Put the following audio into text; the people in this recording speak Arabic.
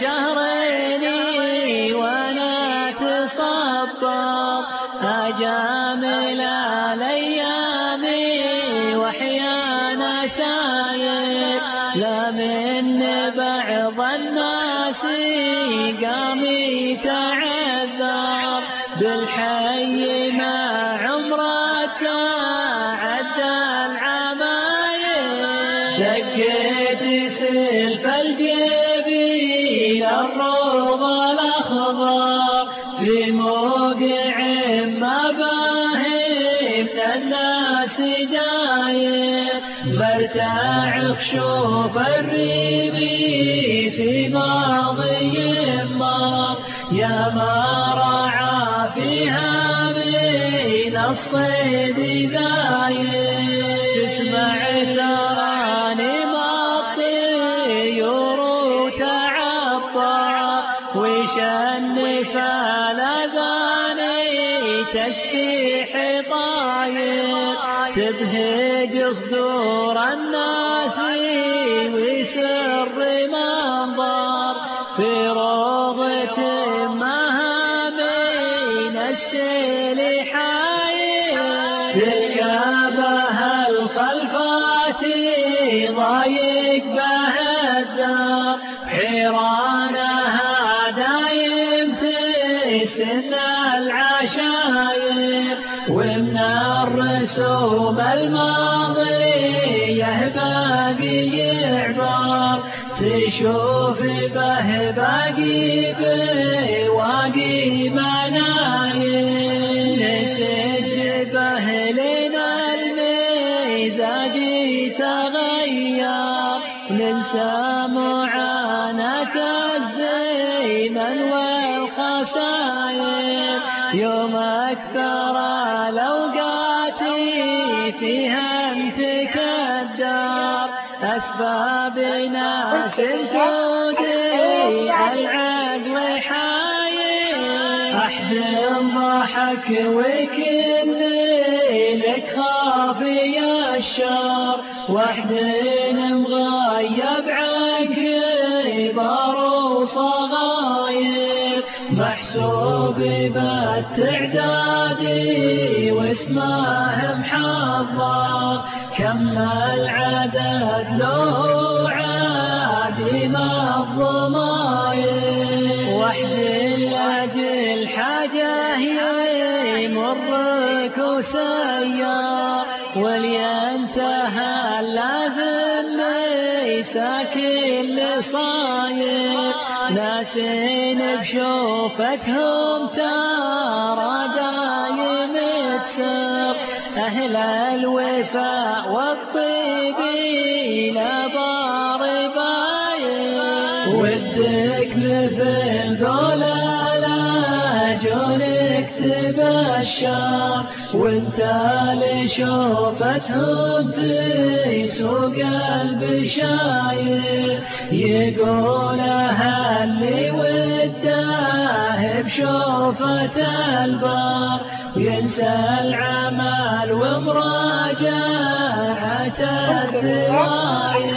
شهرين وأنا تصبر اجامل الأيام وأحيانا ساير لا من بعض الناس قام يتعذر بالحي ما عمرك عدى العماير دقيت سلف الجبين الروض الأخضر في موقع ما باهم الناس داير برتاع خشوف الريبي في ماضي مار يا ما رعى فيها من الصيد ذاير وشنف الاذاني تسبيح طاير تبهج صدور الناس وسر منظر. في روضة مها بين السيل حاير. تلقى الخلفات ضايق بها الدار. حيرانها تسن العشاير ومن الرسوم الماضية باقي يعبر. تشوف به باقي بواقي مناير نسج به لنا المزاج تغير ننسى معاناة الزيمن والخساير يوم أكثر الأوقات فيها انتكدر أسباب ناس توديع العقل حاير أحزن ضحك وكني لك خافي الشر وحدين مغيب عقلي بارو صغاير محسوب بالتعداد واسمه محضر. كم العدد له عادي ما الضماير. وحدي لأجل حاجة يمرك وسيار ولينتهى لازم ساكن لصاير ناسين بشوفتهم ترى دايم تسر أهل الوفاء والطيب لا بار باير ودك مثل ذولا لا جولك تبشر وانت لشوفتهم تسوق البشاير يقول اللي وده بشوفة البار وينسى العمل ومراجعة الدوام